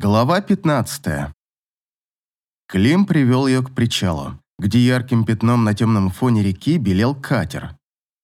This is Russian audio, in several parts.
Глава 15. Клим привел ее к причалу, где ярким пятном на темном фоне реки белел катер.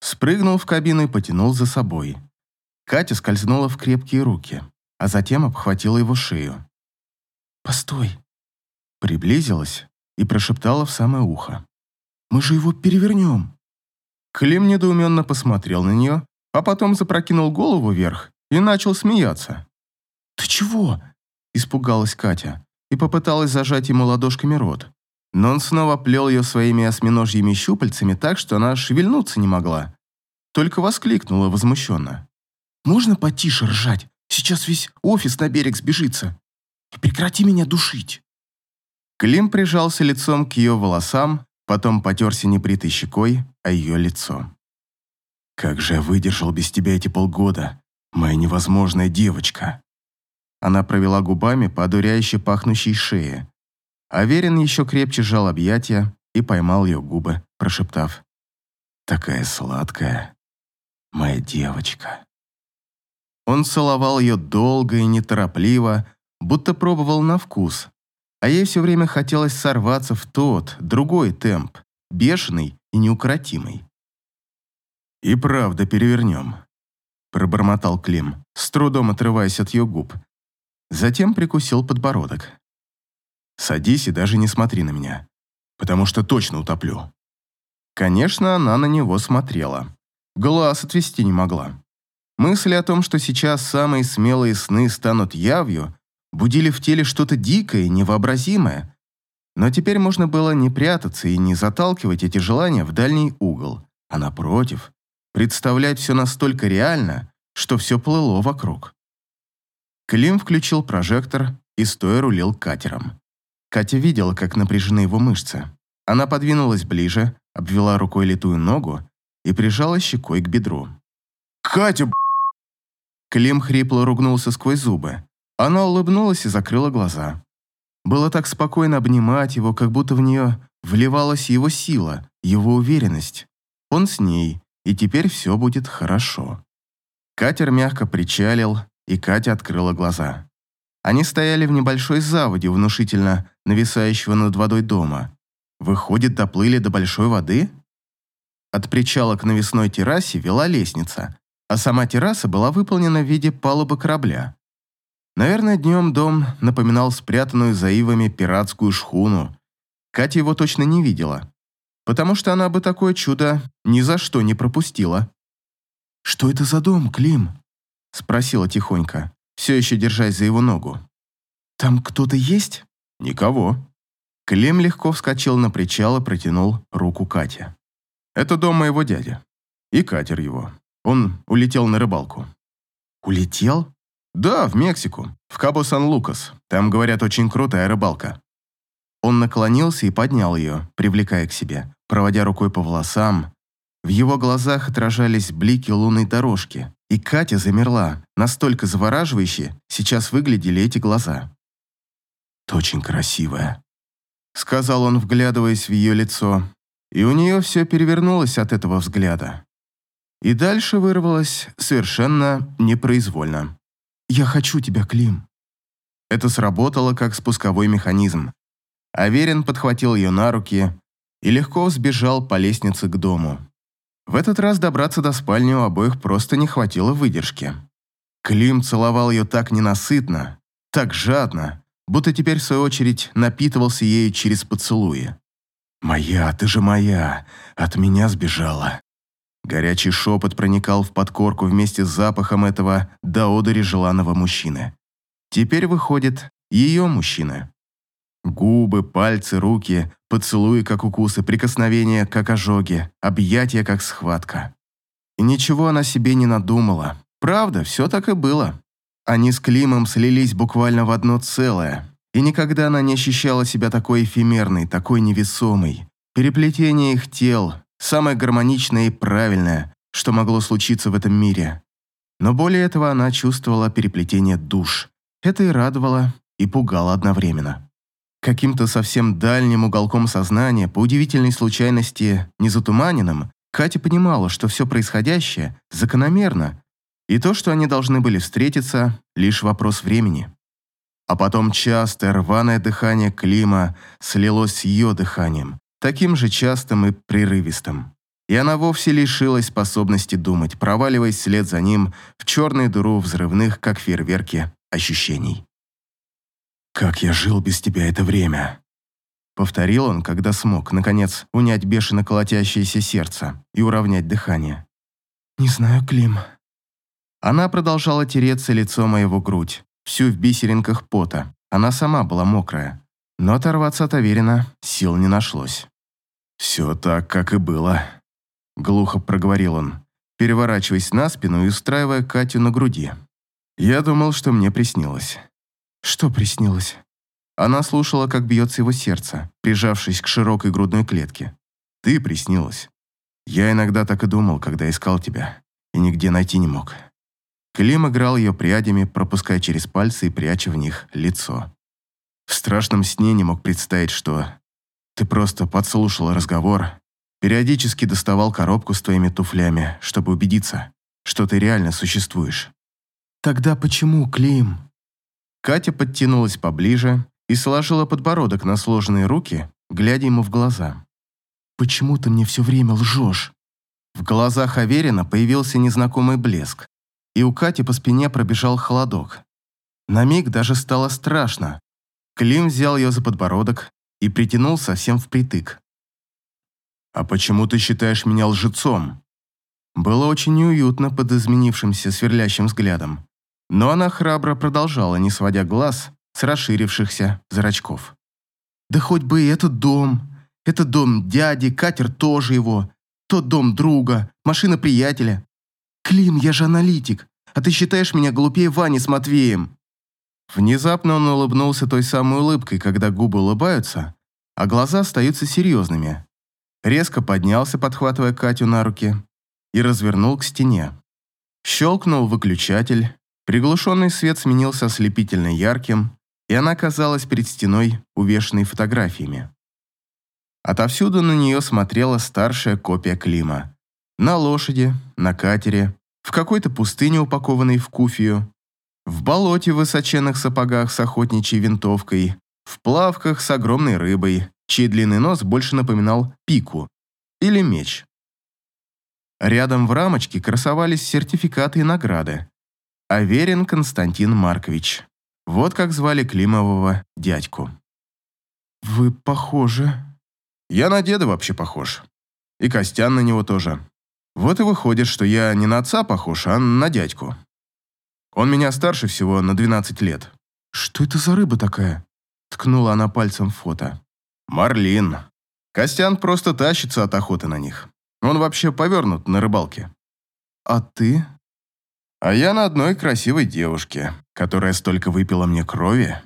Спрыгнул в кабину и потянул за собой. Катя скользнула в крепкие руки, а затем обхватила его шею. «Постой!» Приблизилась и прошептала в самое ухо. «Мы же его перевернем!» Клим недоуменно посмотрел на нее, а потом запрокинул голову вверх и начал смеяться. «Ты чего?» Испугалась Катя и попыталась зажать ему ладошками рот. Но он снова плел ее своими осьминожьими щупальцами так, что она шевельнуться не могла. Только воскликнула возмущенно. «Можно потише ржать? Сейчас весь офис на берег сбежится. И прекрати меня душить!» Клим прижался лицом к ее волосам, потом потерся небритой щекой о ее лицо. «Как же я выдержал без тебя эти полгода, моя невозможная девочка!» Она провела губами по одуряюще пахнущей шее. Аверин еще крепче сжал объятия и поймал ее губы, прошептав. «Такая сладкая, моя девочка». Он целовал ее долго и неторопливо, будто пробовал на вкус, а ей все время хотелось сорваться в тот, другой темп, бешеный и неукротимый. «И правда перевернем», — пробормотал Клим, с трудом отрываясь от ее губ, Затем прикусил подбородок. «Садись и даже не смотри на меня, потому что точно утоплю». Конечно, она на него смотрела. Глаз отвести не могла. Мысли о том, что сейчас самые смелые сны станут явью, будили в теле что-то дикое, невообразимое. Но теперь можно было не прятаться и не заталкивать эти желания в дальний угол, а напротив, представлять все настолько реально, что все плыло вокруг. Клим включил прожектор и стоя рулил катером. Катя видела, как напряжены его мышцы. Она подвинулась ближе, обвела рукой литую ногу и прижала щекой к бедру. «Катя, б***!» Клим хрипло ругнулся сквозь зубы. Она улыбнулась и закрыла глаза. Было так спокойно обнимать его, как будто в нее вливалась его сила, его уверенность. Он с ней, и теперь все будет хорошо. Катер мягко причалил, и Катя открыла глаза. Они стояли в небольшой заводе, внушительно нависающего над водой дома. Выходит, доплыли до большой воды? От причала к навесной террасе вела лестница, а сама терраса была выполнена в виде палубы корабля. Наверное, днем дом напоминал спрятанную за ивами пиратскую шхуну. Катя его точно не видела, потому что она бы такое чудо ни за что не пропустила. «Что это за дом, Клим?» Спросила тихонько, все еще держась за его ногу. «Там кто-то есть?» «Никого». Клим легко вскочил на причал и протянул руку Кате. «Это дом моего дяди. И катер его. Он улетел на рыбалку». «Улетел?» «Да, в Мексику, в Кабо-Сан-Лукас. Там, говорят, очень крутая рыбалка». Он наклонился и поднял ее, привлекая к себе, проводя рукой по волосам. В его глазах отражались блики лунной дорожки, и Катя замерла, настолько завораживающе сейчас выглядели эти глаза. «Ты очень красивая», — сказал он, вглядываясь в ее лицо, и у нее все перевернулось от этого взгляда. И дальше вырвалось совершенно непроизвольно. «Я хочу тебя, Клим». Это сработало как спусковой механизм. Аверин подхватил ее на руки и легко сбежал по лестнице к дому. В этот раз добраться до спальни у обоих просто не хватило выдержки. Клим целовал ее так ненасытно, так жадно, будто теперь, в свою очередь, напитывался ею через поцелуи. «Моя, ты же моя, от меня сбежала». Горячий шепот проникал в подкорку вместе с запахом этого до одури желанного мужчины. Теперь выходит ее мужчина. Губы, пальцы, руки, поцелуи, как укусы, прикосновения, как ожоги, объятия, как схватка. И ничего она себе не надумала. Правда, все так и было. Они с Климом слились буквально в одно целое, и никогда она не ощущала себя такой эфемерной, такой невесомой. Переплетение их тел – самое гармоничное и правильное, что могло случиться в этом мире. Но более этого она чувствовала переплетение душ. Это и радовало, и пугало одновременно. Каким-то совсем дальним уголком сознания, по удивительной случайности незатуманенным, Катя понимала, что все происходящее закономерно, и то, что они должны были встретиться, лишь вопрос времени. А потом частое рваное дыхание Клима слилось с ее дыханием, таким же частым и прерывистым. И она вовсе лишилась способности думать, проваливаясь вслед за ним в черную дыру взрывных, как фейерверки, ощущений. «Как я жил без тебя это время!» Повторил он, когда смог, наконец, унять бешено колотящееся сердце и уравнять дыхание. «Не знаю, Клим». Она продолжала тереться лицо моего грудь, всю в бисеринках пота. Она сама была мокрая. Но оторваться от Аверина сил не нашлось. «Все так, как и было», — глухо проговорил он, переворачиваясь на спину и устраивая Катю на груди. Я думал, что мне приснилось. Что приснилось? Она слушала, как бьется его сердце, прижавшись к широкой грудной клетке. Ты приснилась. Я иногда так и думал, когда искал тебя, и нигде найти не мог. Клим играл ее прядями, пропуская через пальцы и пряча в них лицо. В страшном сне не мог представить, что ты просто подслушал разговор, периодически доставал коробку с твоими туфлями, чтобы убедиться, что ты реально существуешь. Тогда почему, Клим? Катя подтянулась поближе и сложила подбородок на сложенные руки, глядя ему в глаза. «Почему ты мне все время лжешь?» В глазах Аверина появился незнакомый блеск, и у Кати по спине пробежал холодок. На миг даже стало страшно. Клим взял ее за подбородок и притянул совсем впритык. «А почему ты считаешь меня лжецом?» Было очень неуютно под изменившимся сверлящим взглядом, но она храбро продолжала, не сводя глаз с расширившихся зрачков. «Да хоть бы и этот дом. Это дом дяди, катер тоже его. Тот дом друга, машина приятеля. Клим, я же аналитик, а ты считаешь меня глупее Вани с Матвеем?» Внезапно он улыбнулся той самой улыбкой, когда губы улыбаются, а глаза остаются серьезными. Резко поднялся, подхватывая Катю на руки, и развернул к стене. Щелкнул выключатель, Приглушенный свет сменился ослепительно ярким, и она оказалась перед стеной, увешанной фотографиями. Отовсюду на нее смотрела старшая копия Клима. На лошади, на катере, в какой-то пустыне, упакованной в куфию, в болоте в высоченных сапогах с охотничьей винтовкой, в плавках с огромной рыбой, чей длинный нос больше напоминал пику или меч. Рядом в рамочке красовались сертификаты и награды, Аверин Константин Маркович. Вот как звали Климового дядьку. «Вы похожи». «Я на деда вообще похож. И Костян на него тоже. Вот и выходит, что я не на отца похож, а на дядьку. Он меня старше всего на 12 лет». «Что это за рыба такая?» Ткнула она пальцем в фото. «Марлин. Костян просто тащится от охоты на них. Он вообще повернут на рыбалке». «А ты?» А я на одной красивой девушке, которая столько выпила мне крови.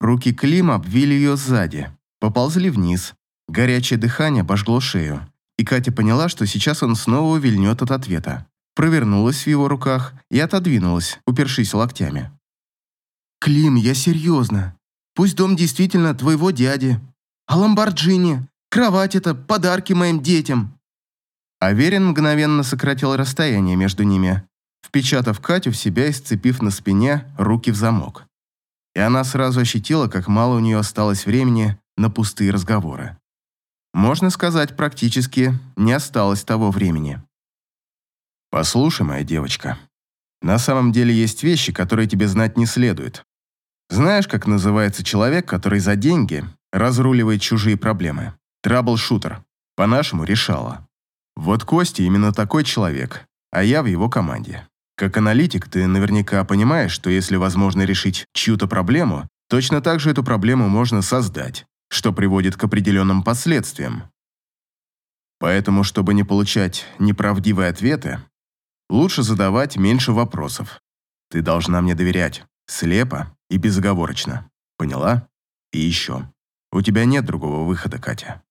Руки Клима обвили ее сзади, поползли вниз. Горячее дыхание обожгло шею. И Катя поняла, что сейчас он снова увильнет от ответа. Провернулась в его руках и отодвинулась, упершись локтями. «Клим, я серьезно. Пусть дом действительно твоего дяди. А Ламборджини, кровать это, подарки моим детям». Аверин мгновенно сократил расстояние между ними, впечатав Катю в себя и сцепив на спине руки в замок. И она сразу ощутила, как мало у нее осталось времени на пустые разговоры. Можно сказать, практически не осталось того времени. «Послушай, моя девочка, на самом деле есть вещи, которые тебе знать не следует. Знаешь, как называется человек, который за деньги разруливает чужие проблемы? Трабл-шутер. По-нашему, решала. Вот Костя именно такой человек, а я в его команде. Как аналитик, ты наверняка понимаешь, что если возможно решить чью-то проблему, точно так же эту проблему можно создать, что приводит к определенным последствиям. Поэтому, чтобы не получать неправдивые ответы, лучше задавать меньше вопросов. Ты должна мне доверять, слепо и безоговорочно. Поняла? И еще. У тебя нет другого выхода, Катя.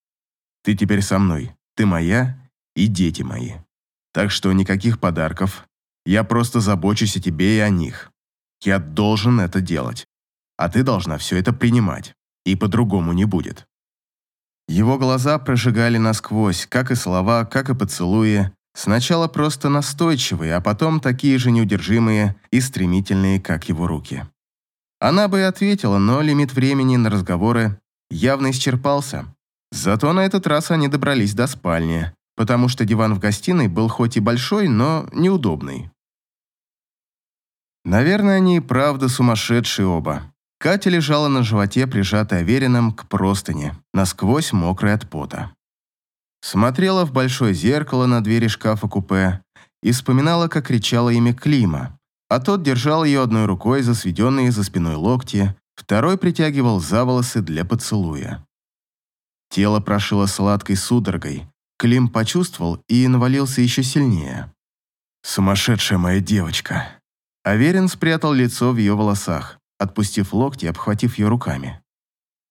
Ты теперь со мной. Ты моя и дети мои. Так что никаких подарков, я просто забочусь о тебе и о них. Я должен это делать. А ты должна все это принимать. И по-другому не будет». Его глаза прожигали насквозь, как и слова, как и поцелуи. Сначала просто настойчивые, а потом такие же неудержимые и стремительные, как его руки. Она бы и ответила, но лимит времени на разговоры явно исчерпался. Зато на этот раз они добрались до спальни, потому что диван в гостиной был хоть и большой, но неудобный. Наверное, они и правда сумасшедшие оба. Катя лежала на животе, прижатая вереном к простыне, насквозь мокрая от пота. Смотрела в большое зеркало на двери шкафа-купе и вспоминала, как кричала имя Клима, а тот держал ее одной рукой за сведенные за спиной локти, второй притягивал за волосы для поцелуя. Тело прошило сладкой судорогой. Клим почувствовал и навалился еще сильнее. «Сумасшедшая моя девочка!» Аверин спрятал лицо в ее волосах, отпустив локти и обхватив ее руками.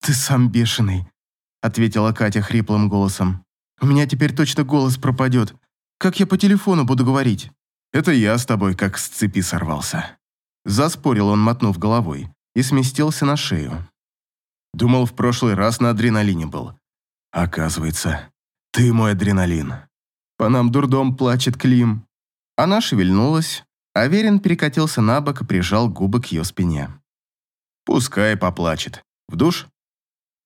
«Ты сам бешеный», — ответила Катя хриплым голосом. «У меня теперь точно голос пропадет. Как я по телефону буду говорить?» «Это я с тобой как с цепи сорвался». Заспорил он, мотнув головой, и сместился на шею. Думал, в прошлый раз на адреналине был. Оказывается, ты мой адреналин. По нам дурдом плачет Клим. Она шевельнулась, Аверин перекатился на бок и прижал губы к ее спине. Пускай поплачет. В душ?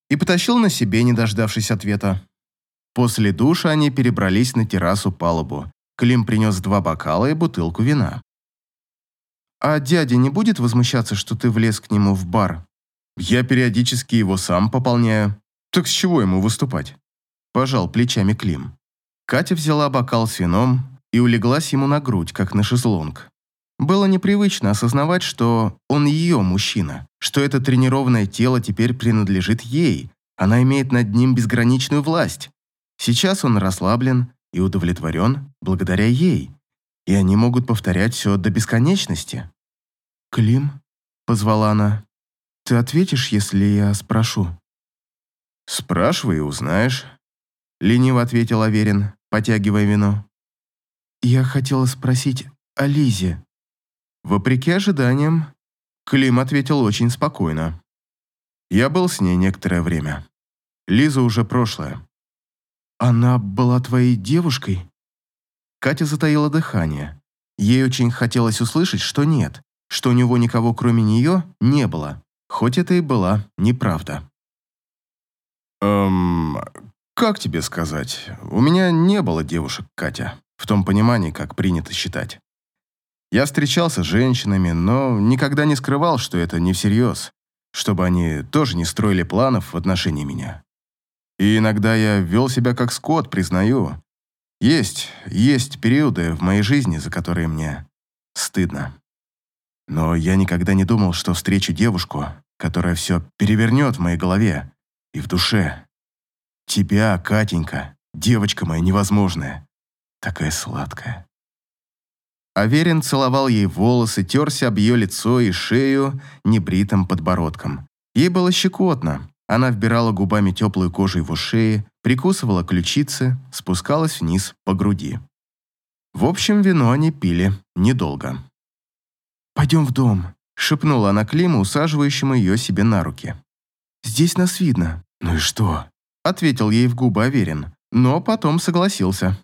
И потащил на себе, не дождавшись ответа. После душа они перебрались на террасу-палубу. Клим принес два бокала и бутылку вина. «А дядя не будет возмущаться, что ты влез к нему в бар?» «Я периодически его сам пополняю. Так с чего ему выступать?» Пожал плечами Клим. Катя взяла бокал с вином и улеглась ему на грудь, как на шезлонг. Было непривычно осознавать, что он ее мужчина, что это тренированное тело теперь принадлежит ей, она имеет над ним безграничную власть. Сейчас он расслаблен и удовлетворен благодаря ей, и они могут повторять все до бесконечности. «Клим?» — позвала она. «Ты ответишь, если я спрошу?» «Спрашивай и узнаешь», — лениво ответил Аверин, потягивая вино. «Я хотела спросить о Лизе», Вопреки ожиданиям, Клим ответил очень спокойно. Я был с ней некоторое время. Лиза уже прошлое. Она была твоей девушкой? Катя затаила дыхание. Ей очень хотелось услышать, что нет, что у него никого кроме нее не было, хоть это и была неправда. «Эм, как тебе сказать? У меня не было девушек, Катя, в том понимании, как принято считать. Я встречался с женщинами, но никогда не скрывал, что это не всерьез, чтобы они тоже не строили планов в отношении меня. И иногда я вел себя как скот, признаю. Есть, есть периоды в моей жизни, за которые мне стыдно. Но я никогда не думал, что встречу девушку, которая все перевернет в моей голове и в душе. Тебя, Катенька, девочка моя невозможная, такая сладкая. Аверин целовал ей волосы, терся об ее лицо и шею небритым подбородком. Ей было щекотно. Она вбирала губами теплую кожу его шеи, прикусывала ключицы, спускалась вниз по груди. В общем, вино они пили недолго. «Пойдем в дом», — шепнула она Климу, усаживающему ее себе на руки. «Здесь нас видно». «Ну и что?» — ответил ей в губы Аверин, но потом согласился.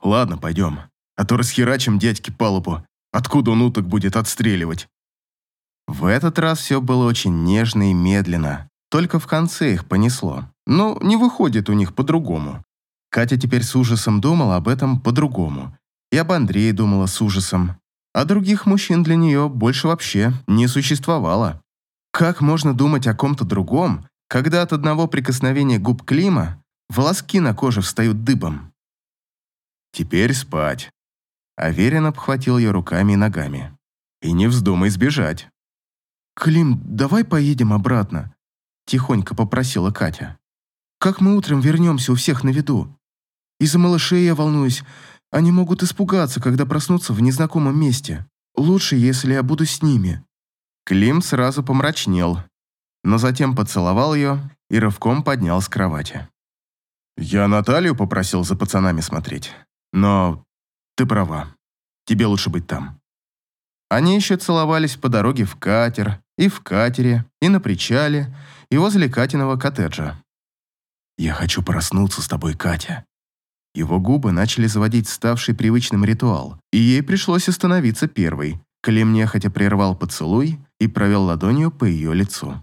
«Ладно, пойдем» а то расхерачим дядьке палубу. Откуда он уток будет отстреливать? В этот раз все было очень нежно и медленно. Только в конце их понесло. Но не выходит у них по-другому. Катя теперь с ужасом думала об этом по-другому. И об Андрее думала с ужасом. А других мужчин для нее больше вообще не существовало. Как можно думать о ком-то другом, когда от одного прикосновения губ Клима волоски на коже встают дыбом? Теперь спать. Аверин обхватил ее руками и ногами. «И не вздумай сбежать». «Клим, давай поедем обратно», – тихонько попросила Катя. «Как мы утром вернемся у всех на виду? Из-за малышей я волнуюсь. Они могут испугаться, когда проснутся в незнакомом месте. Лучше, если я буду с ними». Клим сразу помрачнел, но затем поцеловал ее и рывком поднял с кровати. «Я Наталью попросил за пацанами смотреть, но ты права. Тебе лучше быть там. Они еще целовались по дороге в катер, и в катере, и на причале, и возле Катиного коттеджа. «Я хочу проснуться с тобой, Катя». Его губы начали заводить ставший привычным ритуал, и ей пришлось остановиться первой, Клим нехотя прервал поцелуй и провел ладонью по ее лицу.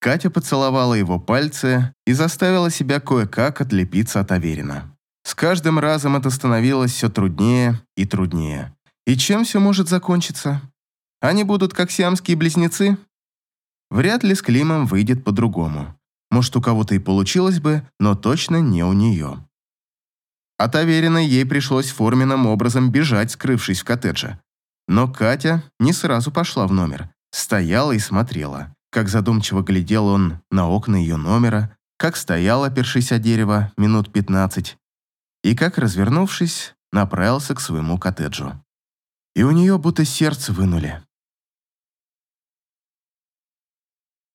Катя поцеловала его пальцы и заставила себя кое-как отлепиться от Аверина. С каждым разом это становилось все труднее и труднее. И чем все может закончиться? Они будут как сиамские близнецы? Вряд ли с Климом выйдет по-другому. Может, у кого-то и получилось бы, но точно не у нее. От Аверина ей пришлось форменным образом бежать, скрывшись в коттедже. Но Катя не сразу пошла в номер, стояла и смотрела как задумчиво глядел он на окна ее номера, как стоял, опершись о дерево, минут пятнадцать, и как, развернувшись, направился к своему коттеджу. И у нее будто сердце вынули.